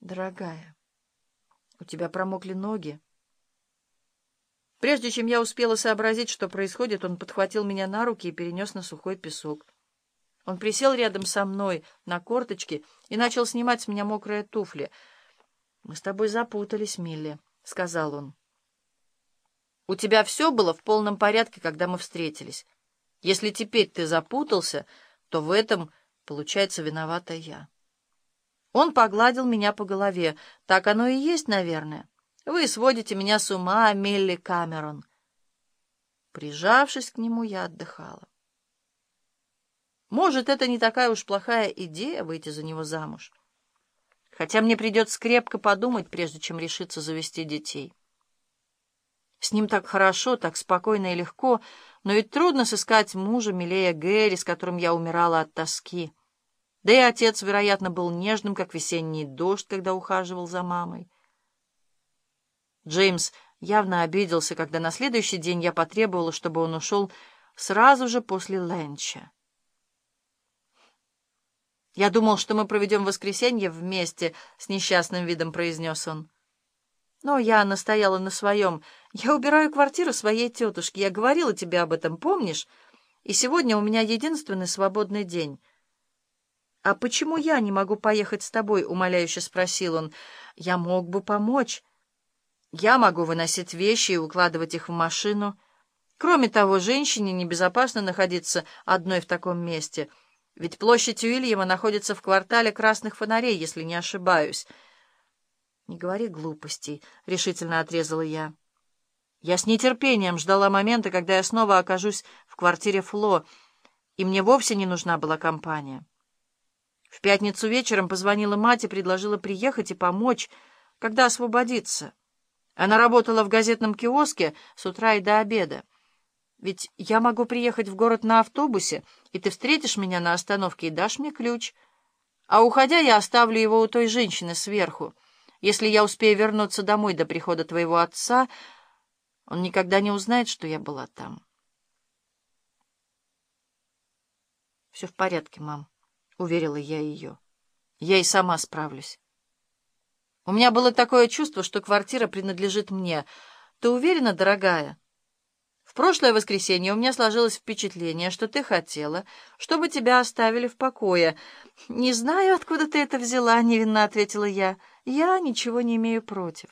Дорогая, у тебя промокли ноги. Прежде чем я успела сообразить, что происходит, он подхватил меня на руки и перенес на сухой песок. Он присел рядом со мной на корточки и начал снимать с меня мокрые туфли. «Мы с тобой запутались, Милли», — сказал он. «У тебя все было в полном порядке, когда мы встретились. Если теперь ты запутался, то в этом, получается, виновата я». Он погладил меня по голове. Так оно и есть, наверное. Вы сводите меня с ума, Мелли Камерон. Прижавшись к нему, я отдыхала. Может, это не такая уж плохая идея выйти за него замуж. Хотя мне придется крепко подумать, прежде чем решиться завести детей. С ним так хорошо, так спокойно и легко, но ведь трудно сыскать мужа милее Гэри, с которым я умирала от тоски. Да и отец, вероятно, был нежным, как весенний дождь, когда ухаживал за мамой. Джеймс явно обиделся, когда на следующий день я потребовала, чтобы он ушел сразу же после ленча. «Я думал, что мы проведем воскресенье вместе», — с несчастным видом произнес он. Но я настояла на своем. «Я убираю квартиру своей тетушки. Я говорила тебе об этом, помнишь? И сегодня у меня единственный свободный день». «А почему я не могу поехать с тобой?» — умоляюще спросил он. «Я мог бы помочь. Я могу выносить вещи и укладывать их в машину. Кроме того, женщине небезопасно находиться одной в таком месте, ведь площадь Уильяма находится в квартале красных фонарей, если не ошибаюсь». «Не говори глупостей», — решительно отрезала я. Я с нетерпением ждала момента, когда я снова окажусь в квартире Фло, и мне вовсе не нужна была компания. В пятницу вечером позвонила мать и предложила приехать и помочь, когда освободиться. Она работала в газетном киоске с утра и до обеда. Ведь я могу приехать в город на автобусе, и ты встретишь меня на остановке и дашь мне ключ. А уходя, я оставлю его у той женщины сверху. Если я успею вернуться домой до прихода твоего отца, он никогда не узнает, что я была там. Все в порядке, мам. — уверила я ее. «Я и сама справлюсь». У меня было такое чувство, что квартира принадлежит мне. Ты уверена, дорогая? В прошлое воскресенье у меня сложилось впечатление, что ты хотела, чтобы тебя оставили в покое. Не знаю, откуда ты это взяла, — невинно ответила я. Я ничего не имею против.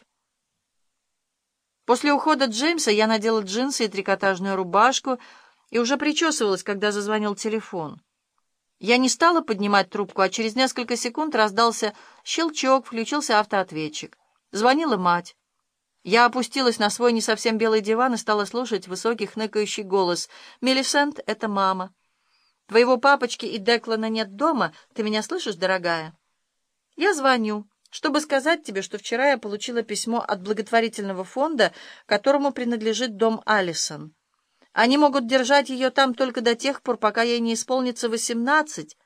После ухода Джеймса я надела джинсы и трикотажную рубашку и уже причесывалась, когда зазвонил телефон. Я не стала поднимать трубку, а через несколько секунд раздался щелчок, включился автоответчик. Звонила мать. Я опустилась на свой не совсем белый диван и стала слушать высокий хныкающий голос. «Мелисент, это мама. Твоего папочки и Деклана нет дома. Ты меня слышишь, дорогая?» «Я звоню, чтобы сказать тебе, что вчера я получила письмо от благотворительного фонда, которому принадлежит дом Алисон». Они могут держать ее там только до тех пор, пока ей не исполнится восемнадцать.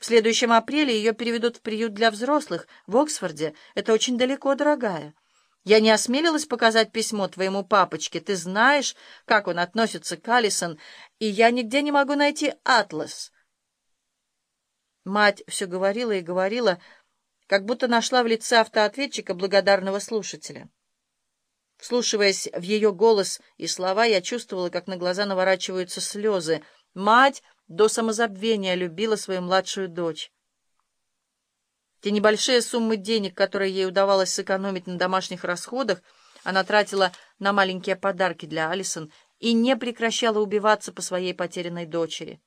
В следующем апреле ее переведут в приют для взрослых в Оксфорде. Это очень далеко, дорогая. Я не осмелилась показать письмо твоему папочке. Ты знаешь, как он относится к Алисон, и я нигде не могу найти атлас. Мать все говорила и говорила, как будто нашла в лице автоответчика благодарного слушателя. Вслушиваясь в ее голос и слова, я чувствовала, как на глаза наворачиваются слезы. Мать до самозабвения любила свою младшую дочь. Те небольшие суммы денег, которые ей удавалось сэкономить на домашних расходах, она тратила на маленькие подарки для Алисон и не прекращала убиваться по своей потерянной дочери.